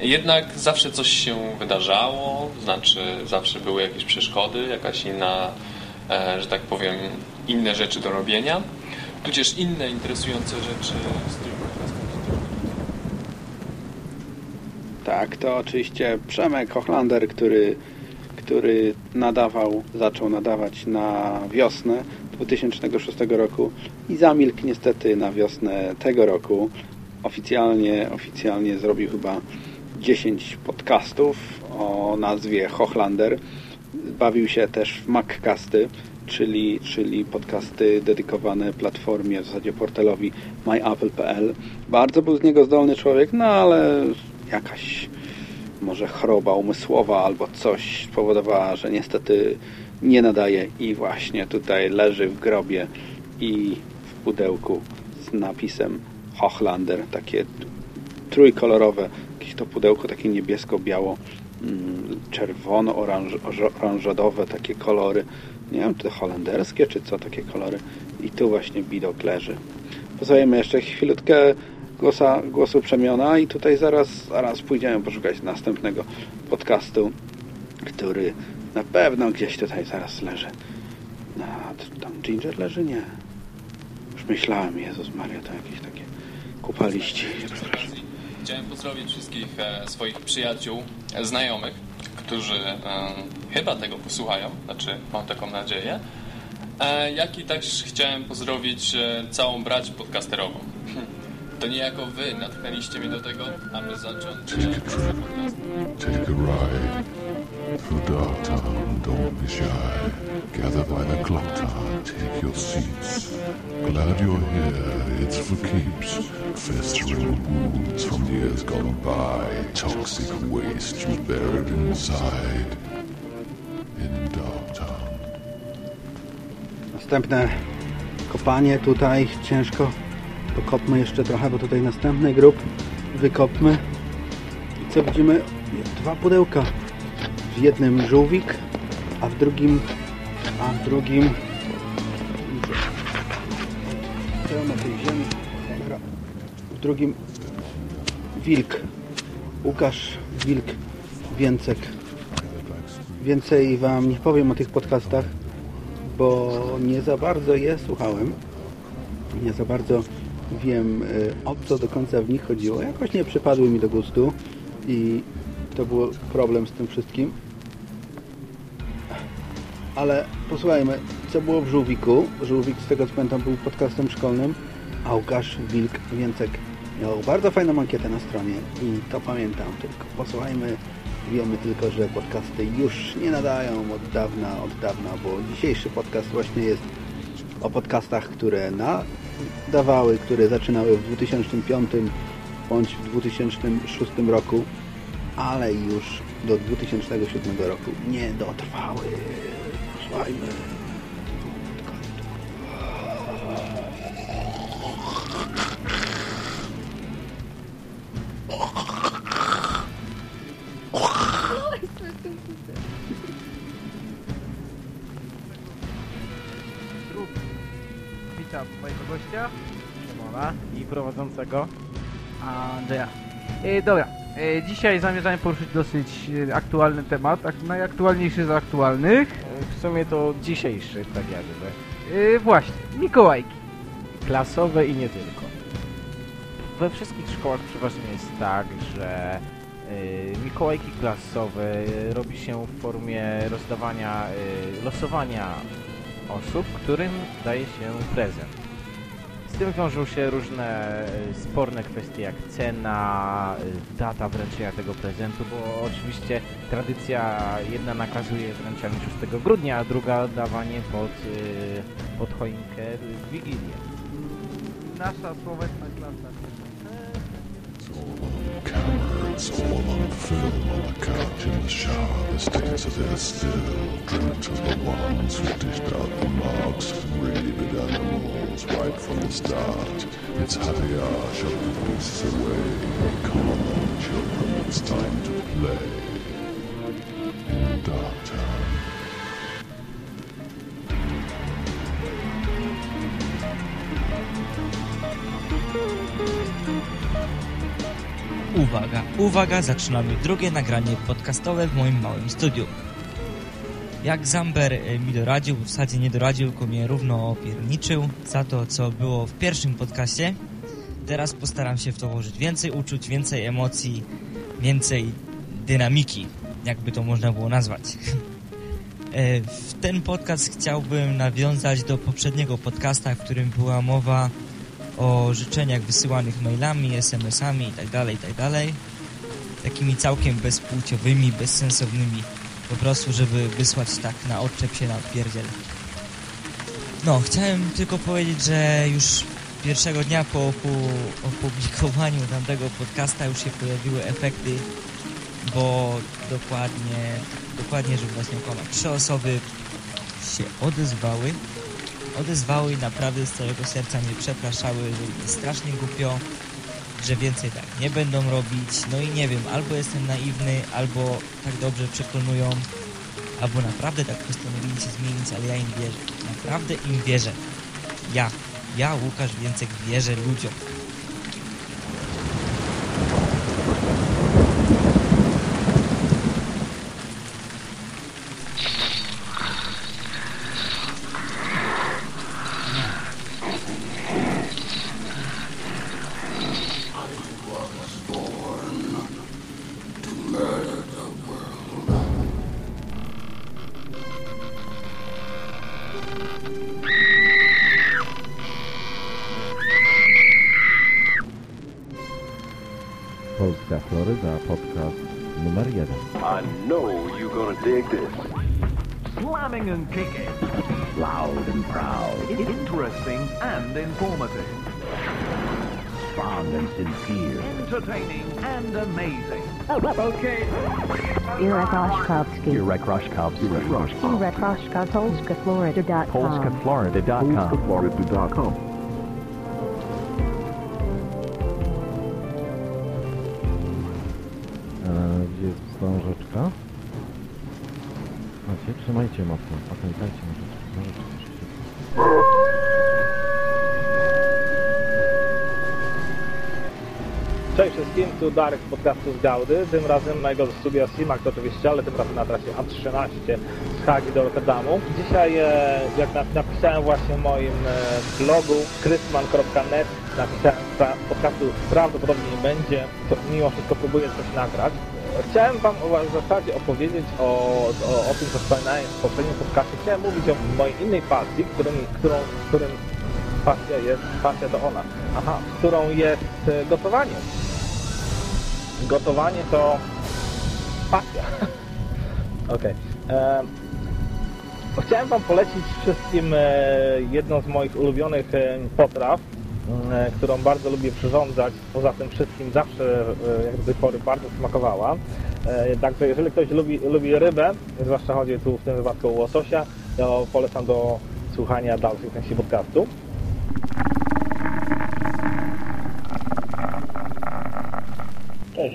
Jednak zawsze coś się wydarzało, znaczy zawsze były jakieś przeszkody, jakaś inna, e, że tak powiem, inne rzeczy do robienia, tudzież inne interesujące rzeczy, z Tak, to oczywiście Przemek Hochlander, który, który nadawał, zaczął nadawać na wiosnę 2006 roku i zamilkł niestety na wiosnę tego roku. Oficjalnie, oficjalnie zrobił chyba 10 podcastów o nazwie Hochlander. Bawił się też w Maccasty, czyli, czyli podcasty dedykowane platformie, w zasadzie portalowi myapple.pl. Bardzo był z niego zdolny człowiek, no ale jakaś może choroba umysłowa albo coś spowodowała, że niestety nie nadaje i właśnie tutaj leży w grobie i w pudełku z napisem Hochlander, takie trójkolorowe, jakieś to pudełko takie niebiesko-biało mm, czerwono-oranżadowe takie kolory. Nie wiem, czy holenderskie, czy co takie kolory. I tu właśnie bidok leży. Posłuchajmy jeszcze chwilutkę głosa, głosu Przemiona i tutaj zaraz, zaraz pójdziemy poszukać następnego podcastu, który na pewno gdzieś tutaj zaraz leży. A, tam Ginger leży? Nie. Już myślałem, Jezus Maria, to jakieś takie kupaliści. Chciałem pozdrowić wszystkich e, swoich przyjaciół, e, znajomych, którzy e, chyba tego posłuchają, znaczy mam taką nadzieję. Jak i też chciałem pozdrowić całą brać podcasterową. To niejako wy natknęliście mnie do tego, aby zacząć... Take a ride through Darktown, don't be shy. Gather by the clock tower, take your seats. Glad you're here, it's for keeps. Festering wounds from years gone by, toxic waste you buried inside. In Darktown. następne kopanie tutaj. Ciężko. Pokopmy jeszcze trochę, bo tutaj następny grób wykopmy. I co widzimy? Dwa pudełka. W jednym żółwik, a w drugim a w drugim tej ziemi. W drugim wilk. Łukasz Wilk Więcek. Więcej Wam nie powiem o tych podcastach, bo nie za bardzo je słuchałem. Nie za bardzo wiem y, o co do końca w nich chodziło. Jakoś nie przypadły mi do gustu i to był problem z tym wszystkim. Ale posłuchajmy, co było w Żółwiku. Żółwik, z tego co pamiętam, był podcastem szkolnym, a Łukasz Wilk Więcek miał bardzo fajną ankietę na stronie i to pamiętam. Tylko posłuchajmy, wiemy tylko, że podcasty już nie nadają od dawna, od dawna, bo dzisiejszy podcast właśnie jest o podcastach, które nadawały, które zaczynały w 2005 bądź w 2006 roku, ale już do 2007 roku nie dotrwały. Posłuchajmy. Witam mojego gościa, Szymona i prowadzącego Andrzeja. E, dobra, dzisiaj zamierzamy poruszyć dosyć e, aktualny temat, ak najaktualniejszy z aktualnych. W sumie to dzisiejszy, tak jakby. E, właśnie, Mikołajki. Klasowe i nie tylko. We wszystkich szkołach przeważnie jest tak, że Mikołajki klasowe robi się w formie rozdawania, losowania osób, którym daje się prezent. Z tym wiążą się różne y, sporne kwestie jak cena, y, data wręczenia tego prezentu, bo oczywiście tradycja jedna nakazuje wręczanie 6 grudnia, a druga dawanie pod, y, pod choinkę w Wigilię. Nasza słowetna klasa. It's all on film on the couch in the shower. The stains are there still. Drink to the ones who dished out the marks rabid animals right from the start. It's hour, shut the beasts away. Come on, children, it's time to play. In Dark Town. Uwaga, uwaga, zaczynamy drugie nagranie podcastowe w moim małym studiu. Jak Zamber e, mi doradził, w zasadzie nie doradził, tylko mnie równo opierniczył za to, co było w pierwszym podcaście. Teraz postaram się w to włożyć więcej uczuć, więcej emocji, więcej dynamiki, jakby to można było nazwać. E, W ten podcast chciałbym nawiązać do poprzedniego podcasta, w którym była mowa o życzeniach wysyłanych mailami, SMS-ami itd., itd. Takimi całkiem bezpłciowymi, bezsensownymi. Po prostu, żeby wysłać tak na odczep się na odpierdziel. No, chciałem tylko powiedzieć, że już pierwszego dnia po opu- opublikowaniu tamtego podcasta już się pojawiły efekty, bo dokładnie, dokładnie, żeby was nie okłamać, trzy osoby się odezwały odezwały i naprawdę z całego serca mnie przepraszały, że strasznie głupio, że więcej tak nie będą robić. No i nie wiem, albo jestem naiwny, albo tak dobrze przekonują, albo naprawdę tak postanowili się zmienić, ale ja im wierzę. Naprawdę im wierzę. Ja, ja Łukasz Więcek wierzę ludziom. Oshkovsky. Irek Roshkovsky. Irek Oshkovsky. PolskaFlorida.com. PolskaFlorida.com. PolskaFlorida.com. E, gdzie jest wstążeczka? Macie? Trzymajcie mocno. Pamiętajcie nożyczki. Nożyczki wszystkim, tu Darek z podcastu z Gaudy, tym razem mojego studia Simax oczywiście, ale tym razem na trasie A13 z Hagi do Rotterdamu. Dzisiaj, e, jak na- napisałem właśnie w moim e, blogu chrisman.net, napisałem, podcastu prawdopodobnie nie będzie, to mimo wszystko próbuję coś nagrać. Chciałem Wam w zasadzie opowiedzieć o, o, o tym, co wspominałem w poprzednim podcastie. Chciałem mówić o mojej innej pasji, którym, którą, którym pasja jest, pasja to ona, aha, którą jest e, gotowanie. Gotowanie to pasja. Okej. Em, Chciałem Wam polecić wszystkim e, jedną z moich ulubionych e, potraw, e, którą bardzo lubię przyrządzać. Poza tym wszystkim zawsze, jak do tej pory, bardzo smakowała. Także jeżeli ktoś lubi, lubi rybę, zwłaszcza chodzi tu w tym wypadku o łososia, to polecam do słuchania dalszych części podcastu.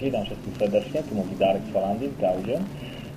Witam wszystkich serdecznie. Tu mówi Darek z Holandii, w Gaudzie.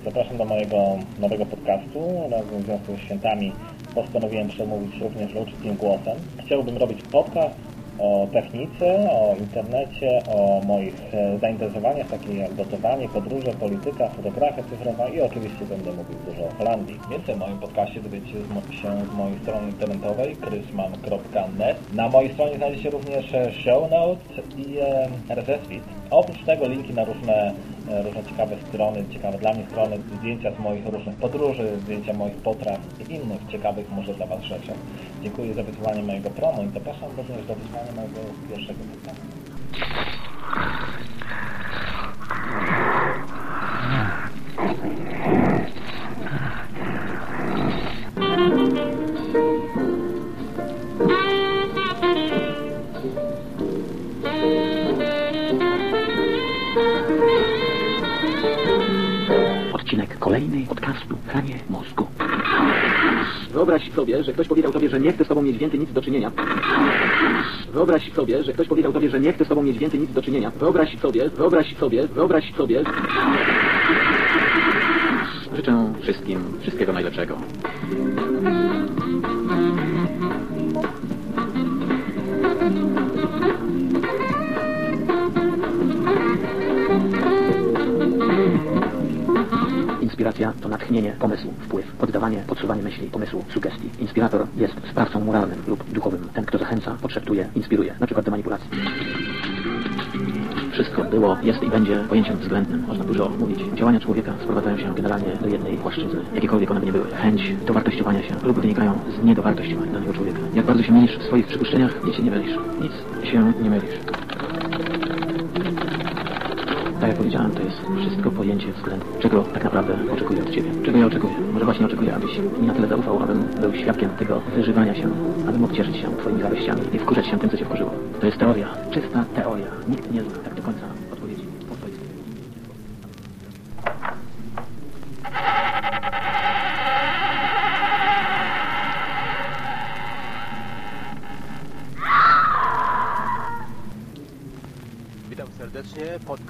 Zapraszam do mojego nowego podcastu. Razem w związku z świętami postanowiłem przemówić również uczciwym głosem. Chciałbym robić podcast o technice, o internecie, o moich e, zainteresowaniach, takie jak gotowanie, podróże, polityka, fotografia cyfrowa i oczywiście będę mówił dużo o Holandii. Więcej w moim podcaście dowiecie się z mojej strony internetowej chrisman.net. Na mojej stronie znajdzie się również e, show notes i e, RSS feed. Oprócz tego linki na różne, różne ciekawe strony, ciekawe dla mnie strony, zdjęcia z moich różnych podróży, zdjęcia moich potraw i innych ciekawych może dla Was rzeczach. Dziękuję za wysłuchanie mojego promu i zapraszam również do wysłuchania mojego pierwszego podcastu. Kolejny podcastu Hanie Mózgu. Wyobraź sobie, że ktoś powiedział tobie, że nie chce z tobą mieć więcej nic do czynienia. Wyobraź sobie, że ktoś powiedział tobie, że nie chce z tobą mieć więcej nic do czynienia. Wyobraź sobie, wyobraź sobie, wyobraź sobie. Życzę wszystkim wszystkiego najlepszego. To natchnienie, pomysł, wpływ, oddawanie, podsuwanie myśli, pomysłu, sugestii. Inspirator jest sprawcą moralnym lub duchowym. Ten, kto zachęca, podszeptuje, inspiruje, na przykład do manipulacji. Wszystko było, jest i będzie pojęciem względnym. Można dużo mówić. Działania człowieka sprowadzają się generalnie do jednej płaszczyzny. Jakiekolwiek one by nie były. Chęć dowartościowania się lub wynikają z niedowartościowania danego człowieka. Jak bardzo się mylisz w swoich przypuszczeniach, nic się nie mylisz. Nic się nie mylisz. Tak jak powiedziałem, to jest wszystko pojęcie względu. Czego tak naprawdę oczekuję od Ciebie? Czego ja oczekuję? Może właśnie oczekuję, abyś mi na tyle zaufał, abym był świadkiem tego wyżywania się, abym mógł cieszyć się Twoimi zawiściami i wkurzać się tym, co Cię wkurzyło. To jest teoria, czysta teoria. Nikt nie zna tak do końca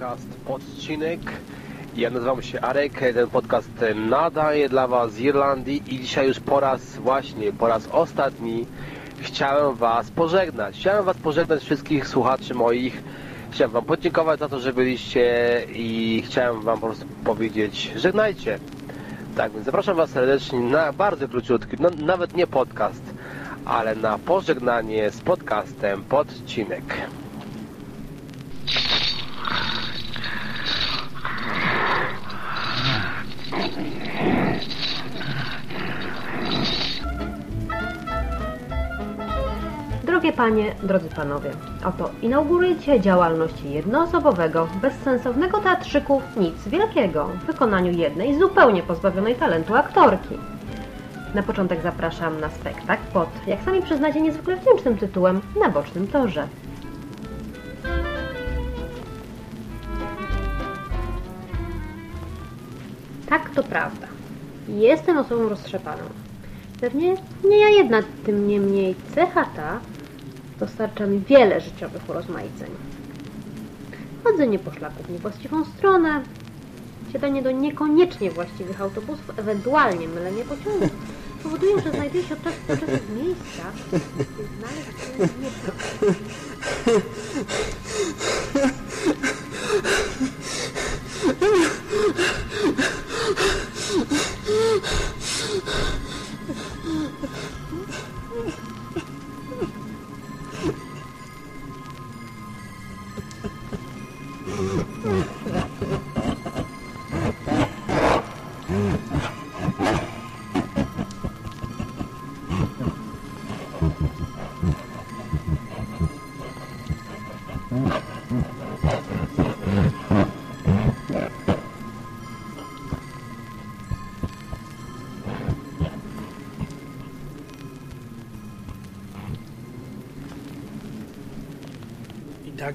podcast Odcinek. Ja nazywam się Arek, ten podcast nadaje dla Was z Irlandii i dzisiaj już po raz, właśnie po raz ostatni chciałem Was pożegnać. Chciałem Was pożegnać wszystkich słuchaczy moich. Chciałem Wam podziękować za to, że byliście i chciałem Wam po prostu powiedzieć żegnajcie. Tak więc zapraszam Was serdecznie na bardzo króciutki, no, nawet nie podcast, ale na pożegnanie z podcastem Podcinek. Drogie Panie, drodzy Panowie, oto inaugurujecie działalność jednoosobowego, bezsensownego teatrzyku Nic Wielkiego w wykonaniu jednej zupełnie pozbawionej talentu aktorki. Na początek zapraszam na spektakl pod, jak sami przyznacie, niezwykle wdzięcznym tytułem Na bocznym torze. Tak, to prawda. Jestem osobą roztrzepaną. Pewnie nie ja jedna, tym niemniej cecha ta dostarcza mi wiele życiowych urozmaiceń. Chodzenie po szlaku w niewłaściwą stronę, siadanie do niekoniecznie właściwych autobusów, ewentualnie mylenie pociągów, powodują, że znajduję się od czasu do czasu w miejscach, gdzie znaleźć się nie da.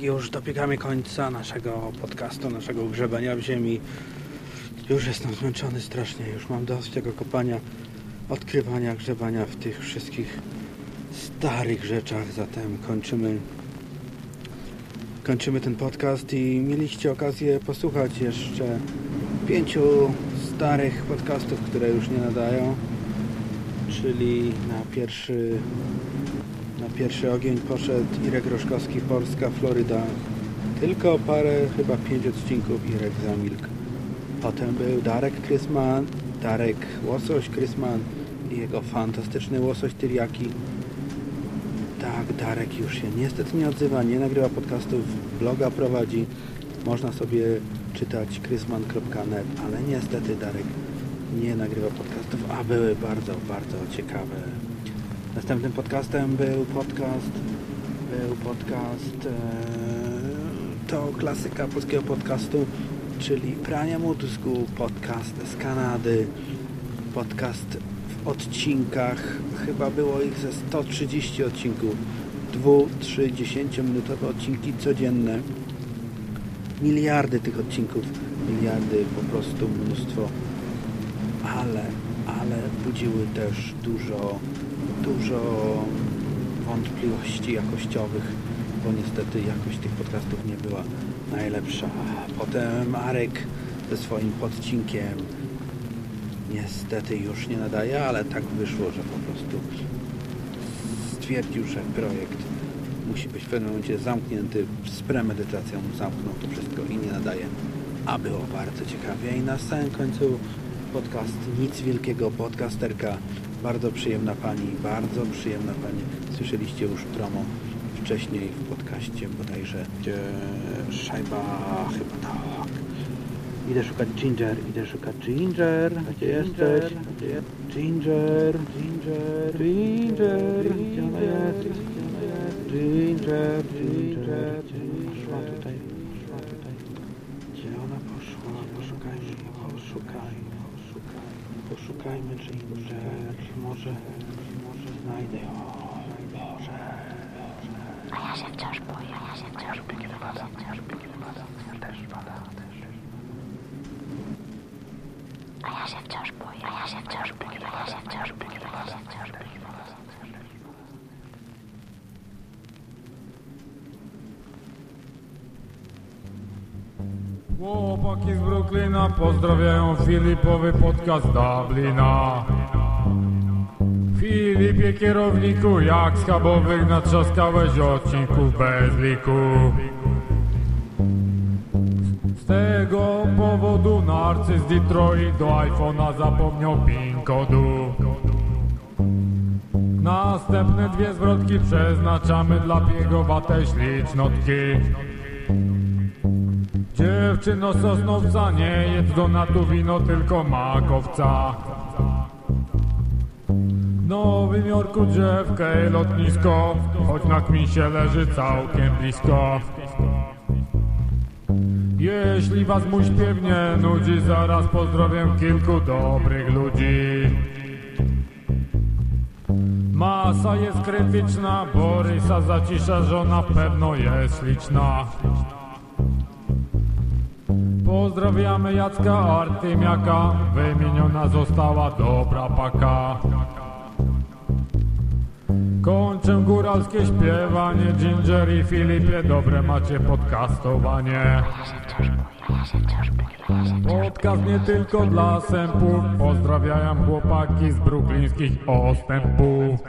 Już dobiegamy końca naszego podcastu, naszego grzebania w ziemi. Już jestem zmęczony strasznie, już mam dość tego kopania, odkrywania, grzebania w tych wszystkich starych rzeczach. Zatem kończymy, kończymy ten podcast i mieliście okazję posłuchać jeszcze pięciu starych podcastów, które już nie nadają. Czyli na pierwszy pierwszy ogień poszedł Irek Roszkowski, Polska, Floryda. Tylko parę, chyba pięć odcinków Irek zamilkł. Potem był Darek Krysman, Darek Łosoś Krysman i jego fantastyczny łosoś Tyriaki. Tak, Darek już się niestety nie odzywa, nie nagrywa podcastów, bloga prowadzi. Można sobie czytać krysman.net, ale niestety Darek nie nagrywa podcastów, a były bardzo, bardzo ciekawe. Następnym podcastem był podcast, był podcast, e, to klasyka polskiego podcastu, czyli Prania Mózgu, podcast z Kanady, podcast w odcinkach, chyba było ich ze 130 odcinków, 2, 3, 10 minutowe odcinki codzienne, miliardy tych odcinków, miliardy po prostu mnóstwo, ale, ale budziły też dużo dużo wątpliwości jakościowych, bo niestety jakość tych podcastów nie była najlepsza. Potem Arek ze swoim podcinkiem niestety już nie nadaje, ale tak wyszło, że po prostu stwierdził, że projekt musi być w pewnym momencie zamknięty, z premedytacją zamknął to wszystko i nie nadaje. A było bardzo ciekawie i na samym końcu podcast Nic Wielkiego, podcasterka bardzo przyjemna pani, bardzo przyjemna pani. Słyszeliście już promo wcześniej w podcaście bodajże, gdzie szajba chyba tak. Idę szukać Ginger, idę szukać Ginger. Gdzie jesteś? Ginger, Ginger, Ginger, jest? Gdzie ona jest? Ginger, Ginger, poszła tutaj, poszła tutaj. Gdzie ona poszła? Poszukajmy, poszukajmy, poszukajmy. Poszukajmy Ginger. Może, może znajdę ją. Boże. A ja się wciąż boję, a ja się wciąż boję, a ja się wciąż boję. Ja też pada, też. A ja się wciąż boję, a ja się wciąż boję, a ja się wciąż boję, a ja się wciąż boję. Chłopaki z Brooklyna pozdrawiają Filipowy podcast Dublina. Filipie kierowniku, jak schabowych natrzaskałeś odcinków bez liku. Z tego powodu narcyz Detroit do iPhone'a zapomniał PIN kodu. Następne dwie zwrotki przeznaczamy dla piegowatej ślicznotki. Dziewczyno sosnowca, nie jedz donatu wino, tylko makowca. W Nowym Jorku drzewkę i lotnisko, choć na kmisie leży całkiem blisko. Jeśli was mój śpiew nie nudzi, zaraz pozdrowię kilku dobrych ludzi. Masa jest krytyczna, Borysa zacisza, żona pewno jest liczna. Pozdrawiamy Jacka Artymiaka, wymieniona została dobra paka. Kończę góralskie śpiewanie, Ginger i Filipie, dobre macie podcastowanie. Podcast nie tylko dla sępów, pozdrawiam chłopaki z bruklińskich ostępów.